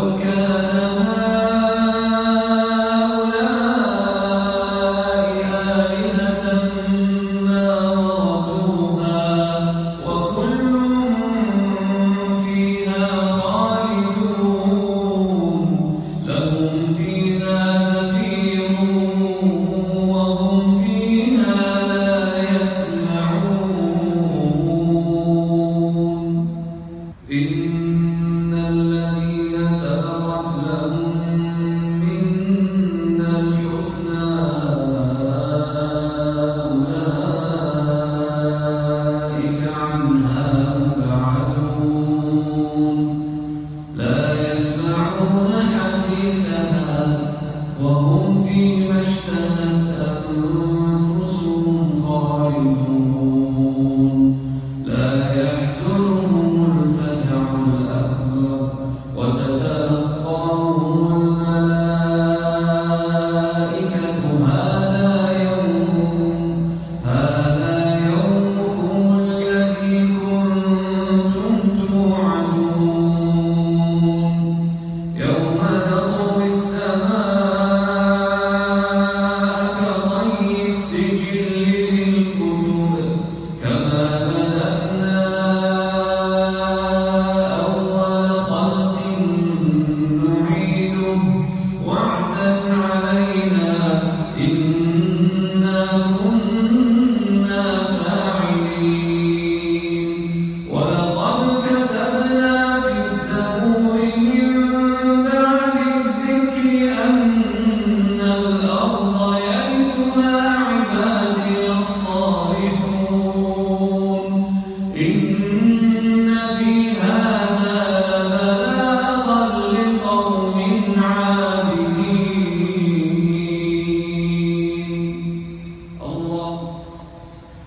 وعدا